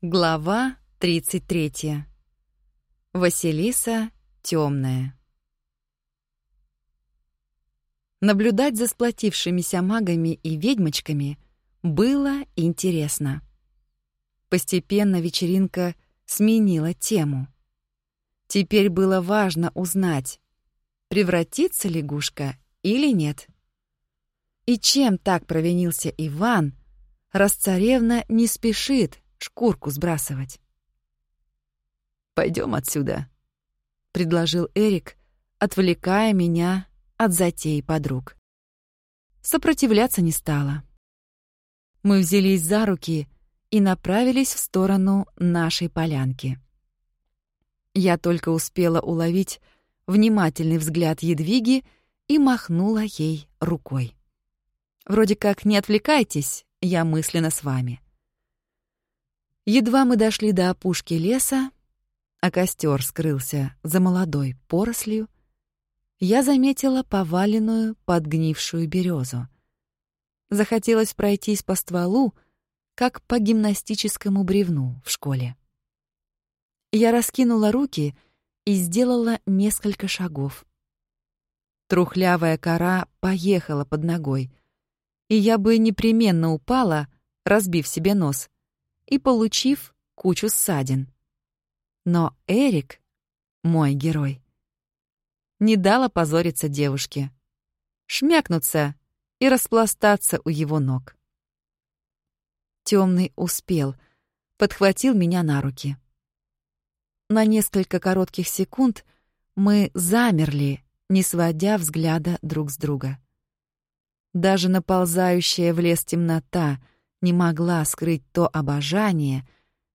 Глава 33. Василиса темная. Наблюдать за сплотившимися магами и ведьмочками было интересно. Постепенно вечеринка сменила тему. Теперь было важно узнать, превратится лягушка или нет. И чем так провинился Иван, раз царевна не спешит шкурку сбрасывать. Пойдем отсюда», — предложил Эрик, отвлекая меня от затей подруг. Сопротивляться не стала. Мы взялись за руки и направились в сторону нашей полянки. Я только успела уловить внимательный взгляд Едвиги и махнула ей рукой. Вроде как «не отвлекайтесь, я мысленно с вами». Едва мы дошли до опушки леса, а костер скрылся за молодой порослью, я заметила поваленную, подгнившую березу. Захотелось пройтись по стволу, как по гимнастическому бревну в школе. Я раскинула руки и сделала несколько шагов. Трухлявая кора поехала под ногой, и я бы непременно упала, разбив себе нос — и получив кучу ссадин. Но Эрик, мой герой, не дал опозориться девушке, шмякнуться и распластаться у его ног. Темный успел, подхватил меня на руки. На несколько коротких секунд мы замерли, не сводя взгляда друг с друга. Даже наползающая в лес темнота — не могла скрыть то обожание,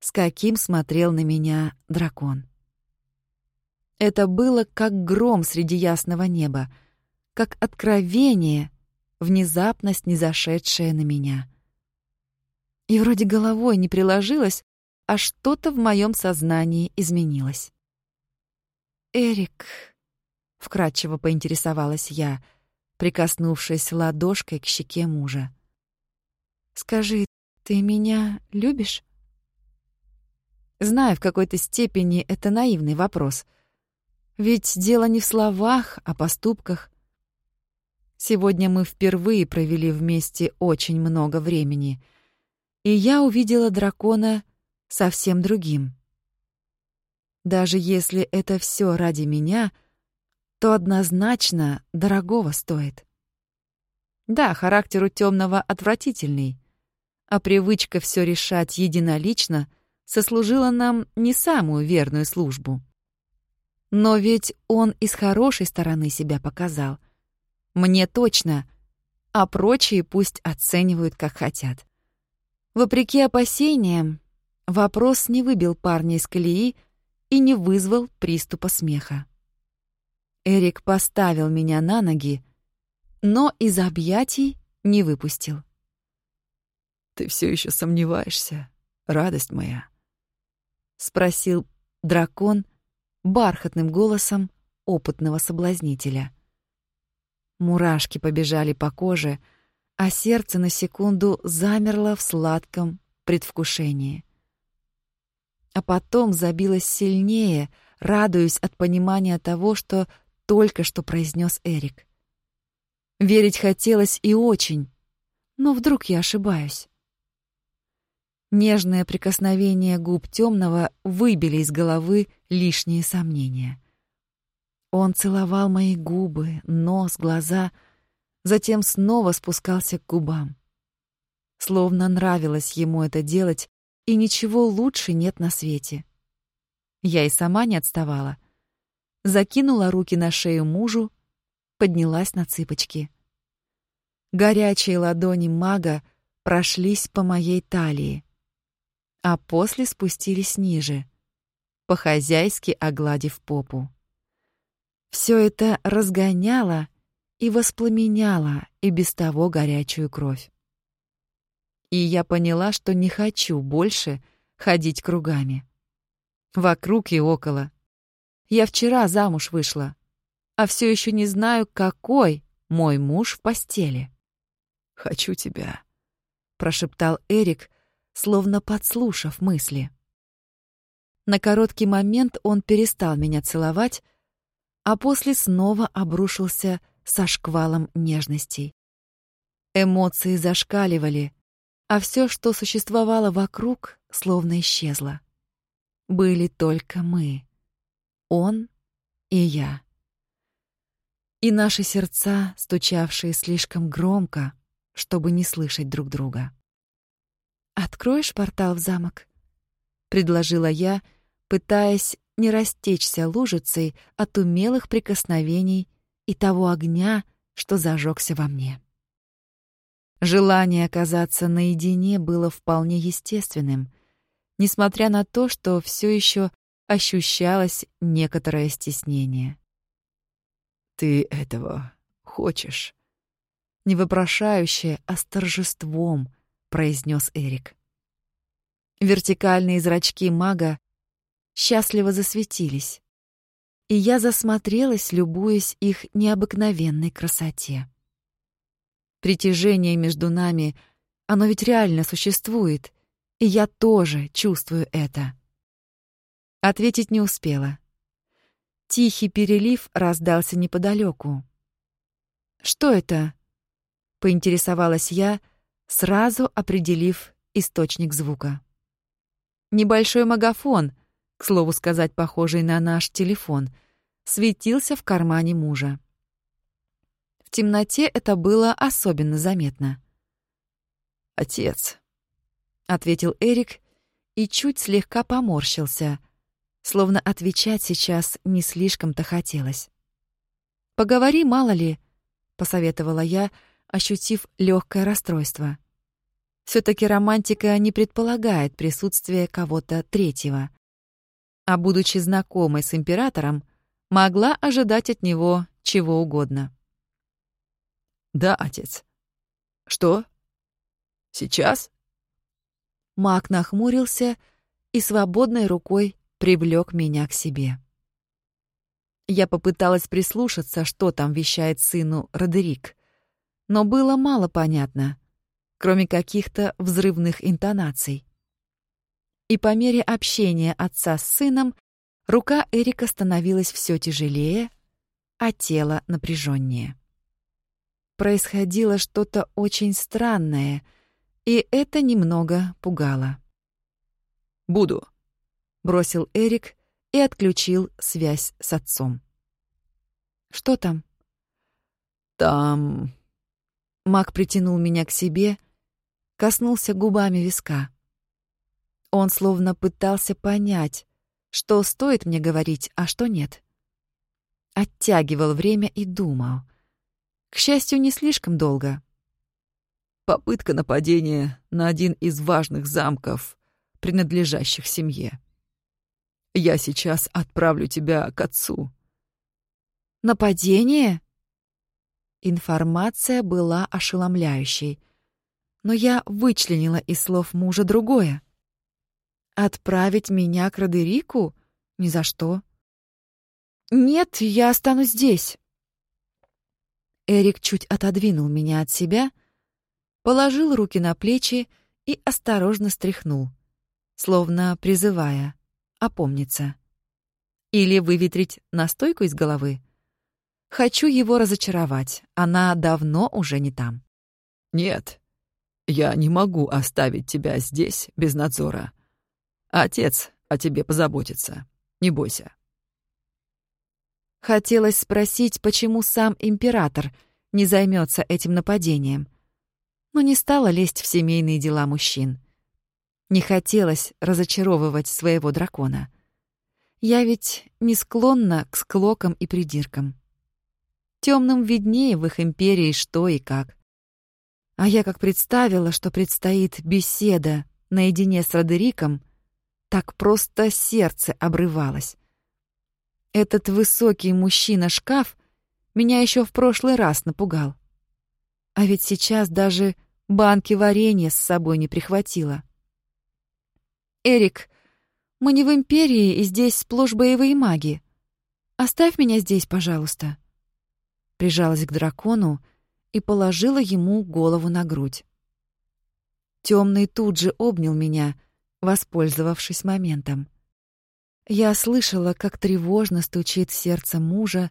с каким смотрел на меня дракон. Это было как гром среди ясного неба, как откровение, внезапно снизошедшее на меня. И вроде головой не приложилось, а что-то в моем сознании изменилось. «Эрик», — вкратчиво поинтересовалась я, прикоснувшись ладошкой к щеке мужа. Скажи, ты меня любишь? Знаю, в какой-то степени это наивный вопрос. Ведь дело не в словах, а поступках. Сегодня мы впервые провели вместе очень много времени, и я увидела дракона совсем другим. Даже если это все ради меня, то однозначно дорогого стоит. Да, характер у темного отвратительный, а привычка все решать единолично сослужила нам не самую верную службу. Но ведь он из хорошей стороны себя показал. Мне точно, а прочие пусть оценивают, как хотят. Вопреки опасениям, вопрос не выбил парня из колеи и не вызвал приступа смеха. Эрик поставил меня на ноги, но из объятий не выпустил. Ты все еще сомневаешься, радость моя? Спросил дракон бархатным голосом опытного соблазнителя. Мурашки побежали по коже, а сердце на секунду замерло в сладком предвкушении. А потом забилось сильнее, радуясь от понимания того, что только что произнес Эрик. Верить хотелось и очень, но вдруг я ошибаюсь. Нежное прикосновение губ темного выбили из головы лишние сомнения. Он целовал мои губы, нос, глаза, затем снова спускался к губам. Словно нравилось ему это делать, и ничего лучше нет на свете. Я и сама не отставала. Закинула руки на шею мужу, поднялась на цыпочки. Горячие ладони мага прошлись по моей талии а после спустились ниже, по-хозяйски огладив попу. Все это разгоняло и воспламеняло и без того горячую кровь. И я поняла, что не хочу больше ходить кругами. Вокруг и около. Я вчера замуж вышла, а все еще не знаю, какой мой муж в постели. «Хочу тебя», — прошептал Эрик, словно подслушав мысли. На короткий момент он перестал меня целовать, а после снова обрушился со шквалом нежностей. Эмоции зашкаливали, а все, что существовало вокруг, словно исчезло. Были только мы. Он и я. И наши сердца, стучавшие слишком громко, чтобы не слышать друг друга. «Откроешь портал в замок?» — предложила я, пытаясь не растечься лужицей от умелых прикосновений и того огня, что зажегся во мне. Желание оказаться наедине было вполне естественным, несмотря на то, что все еще ощущалось некоторое стеснение. «Ты этого хочешь?» Не вопрошающе, а с торжеством, произнес Эрик. Вертикальные зрачки мага счастливо засветились, и я засмотрелась, любуясь их необыкновенной красоте. Притяжение между нами, оно ведь реально существует, и я тоже чувствую это. Ответить не успела. Тихий перелив раздался неподалеку. «Что это?» — поинтересовалась я, сразу определив источник звука. Небольшой магафон, к слову сказать, похожий на наш телефон, светился в кармане мужа. В темноте это было особенно заметно. «Отец», — ответил Эрик и чуть слегка поморщился — словно отвечать сейчас не слишком-то хотелось. «Поговори, мало ли», — посоветовала я, ощутив легкое расстройство. Все таки романтика не предполагает присутствие кого-то третьего. А будучи знакомой с императором, могла ожидать от него чего угодно. «Да, отец». «Что? Сейчас?» Маг нахмурился и свободной рукой привлек меня к себе. Я попыталась прислушаться, что там вещает сыну Родерик, но было мало понятно, кроме каких-то взрывных интонаций. И по мере общения отца с сыном рука Эрика становилась все тяжелее, а тело напряженнее. Происходило что-то очень странное, и это немного пугало. «Буду», бросил Эрик и отключил связь с отцом. Что там? Там Мак притянул меня к себе, коснулся губами виска. Он словно пытался понять, что стоит мне говорить, а что нет. Оттягивал время и думал. К счастью, не слишком долго. Попытка нападения на один из важных замков, принадлежащих семье. Я сейчас отправлю тебя к отцу». «Нападение?» Информация была ошеломляющей, но я вычленила из слов мужа другое. «Отправить меня к Родерику? Ни за что». «Нет, я останусь здесь». Эрик чуть отодвинул меня от себя, положил руки на плечи и осторожно стряхнул, словно призывая опомниться. Или выветрить настойку из головы. Хочу его разочаровать. Она давно уже не там. Нет, я не могу оставить тебя здесь без надзора. Отец о тебе позаботится. Не бойся. Хотелось спросить, почему сам император не займется этим нападением, но не стала лезть в семейные дела мужчин. Не хотелось разочаровывать своего дракона. Я ведь не склонна к склокам и придиркам. Темным виднее в их империи что и как. А я как представила, что предстоит беседа наедине с Родериком, так просто сердце обрывалось. Этот высокий мужчина-шкаф меня еще в прошлый раз напугал. А ведь сейчас даже банки варенья с собой не прихватила. «Эрик, мы не в Империи, и здесь сплошь боевые маги. Оставь меня здесь, пожалуйста». Прижалась к дракону и положила ему голову на грудь. Темный тут же обнял меня, воспользовавшись моментом. Я слышала, как тревожно стучит сердце мужа,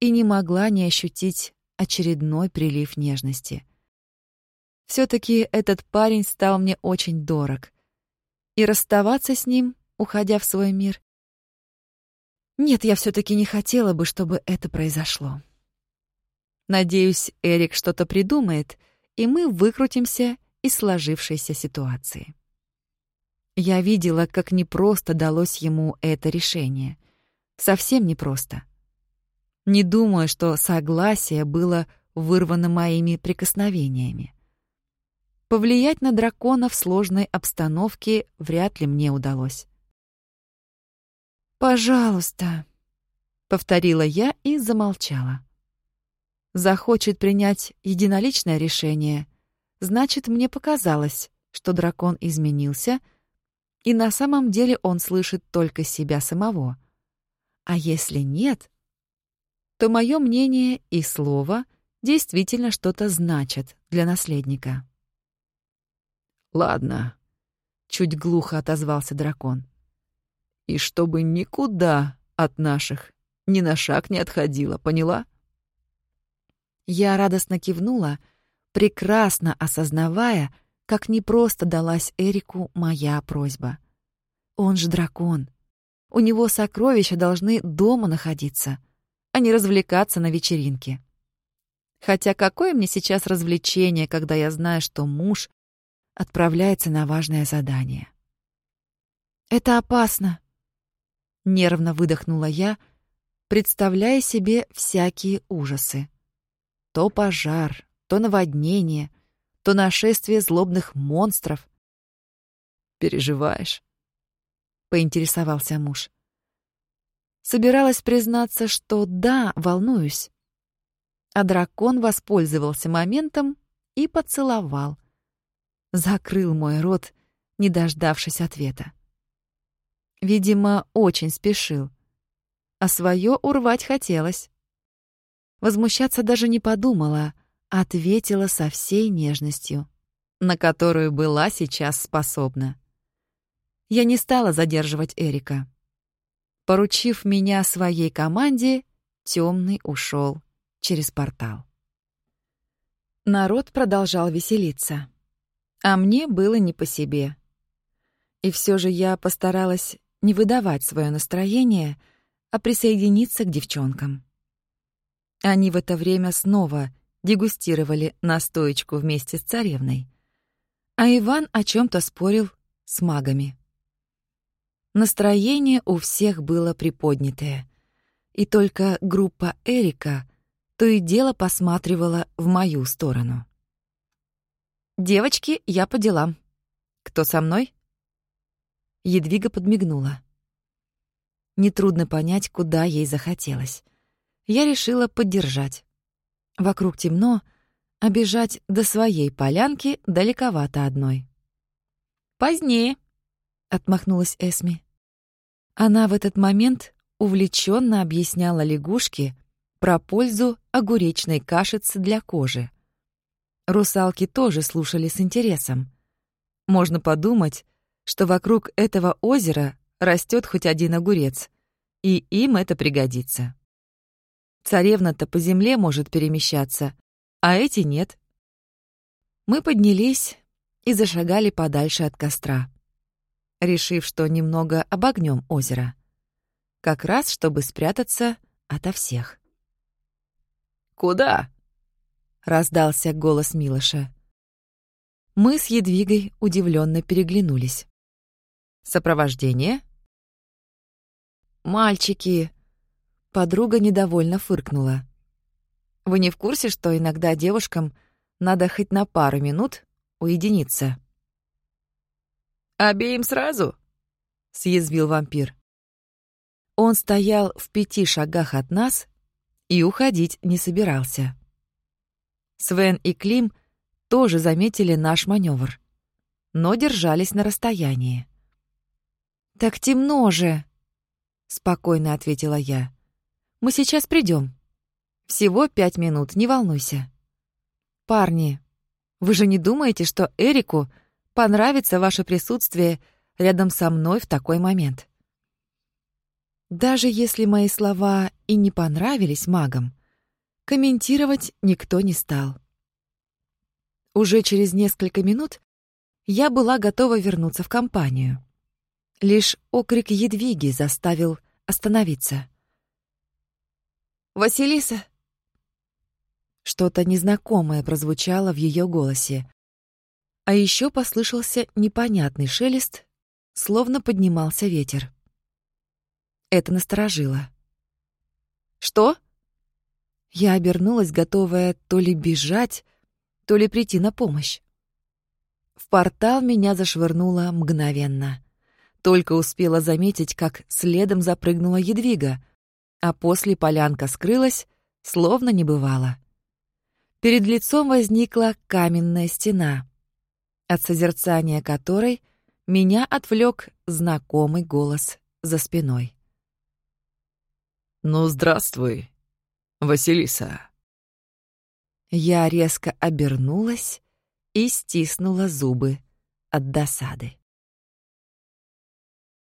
и не могла не ощутить очередной прилив нежности. все таки этот парень стал мне очень дорог. И расставаться с ним, уходя в свой мир... Нет, я все таки не хотела бы, чтобы это произошло. Надеюсь, Эрик что-то придумает, и мы выкрутимся из сложившейся ситуации. Я видела, как непросто далось ему это решение. Совсем непросто. Не думаю, что согласие было вырвано моими прикосновениями. Повлиять на дракона в сложной обстановке вряд ли мне удалось. «Пожалуйста», — повторила я и замолчала. Захочет принять единоличное решение, значит, мне показалось, что дракон изменился, и на самом деле он слышит только себя самого. А если нет, то мое мнение и слово действительно что-то значат для наследника. «Ладно», — чуть глухо отозвался дракон. «И чтобы никуда от наших ни на шаг не отходила, поняла?» Я радостно кивнула, прекрасно осознавая, как непросто далась Эрику моя просьба. Он же дракон. У него сокровища должны дома находиться — а не развлекаться на вечеринке. Хотя какое мне сейчас развлечение, когда я знаю, что муж отправляется на важное задание? Это опасно. Нервно выдохнула я, представляя себе всякие ужасы. То пожар, то наводнение, то нашествие злобных монстров. «Переживаешь?» — поинтересовался муж. Собиралась признаться, что да, волнуюсь. А дракон воспользовался моментом и поцеловал. Закрыл мой рот, не дождавшись ответа. Видимо, очень спешил. А свое урвать хотелось. Возмущаться даже не подумала, ответила со всей нежностью, на которую была сейчас способна. Я не стала задерживать Эрика. Поручив меня своей команде, темный ушел через портал. Народ продолжал веселиться. А мне было не по себе. И все же я постаралась не выдавать свое настроение, а присоединиться к девчонкам. Они в это время снова дегустировали настоечку вместе с царевной. А Иван о чем то спорил с магами. Настроение у всех было приподнятое. И только группа Эрика то и дело посматривала в мою сторону. «Девочки, я по делам. Кто со мной?» Едвига подмигнула. Нетрудно понять, куда ей захотелось. Я решила поддержать. Вокруг темно, а бежать до своей полянки далековато одной. «Позднее», — отмахнулась Эсми. Она в этот момент увлеченно объясняла лягушке про пользу огуречной кашицы для кожи. Русалки тоже слушали с интересом. Можно подумать, что вокруг этого озера растет хоть один огурец, и им это пригодится. Царевна-то по земле может перемещаться, а эти нет. Мы поднялись и зашагали подальше от костра решив, что немного обогнем озеро. Как раз, чтобы спрятаться ото всех. «Куда?» — раздался голос Милоша. Мы с Едвигой удивленно переглянулись. «Сопровождение?» «Мальчики!» — подруга недовольно фыркнула. «Вы не в курсе, что иногда девушкам надо хоть на пару минут уединиться?» «Обеим сразу?» — съязвил вампир. Он стоял в пяти шагах от нас и уходить не собирался. Свен и Клим тоже заметили наш маневр, но держались на расстоянии. «Так темно же!» — спокойно ответила я. «Мы сейчас придем. Всего пять минут, не волнуйся. Парни, вы же не думаете, что Эрику понравится ваше присутствие рядом со мной в такой момент. Даже если мои слова и не понравились магам, комментировать никто не стал. Уже через несколько минут я была готова вернуться в компанию. Лишь окрик Едвиги заставил остановиться. «Василиса!» Что-то незнакомое прозвучало в ее голосе. А еще послышался непонятный шелест, словно поднимался ветер. Это насторожило. «Что?» Я обернулась, готовая то ли бежать, то ли прийти на помощь. В портал меня зашвырнуло мгновенно. Только успела заметить, как следом запрыгнула Едвига, а после полянка скрылась, словно не бывало. Перед лицом возникла каменная стена, от созерцания которой меня отвлек знакомый голос за спиной. «Ну, здравствуй, Василиса!» Я резко обернулась и стиснула зубы от досады.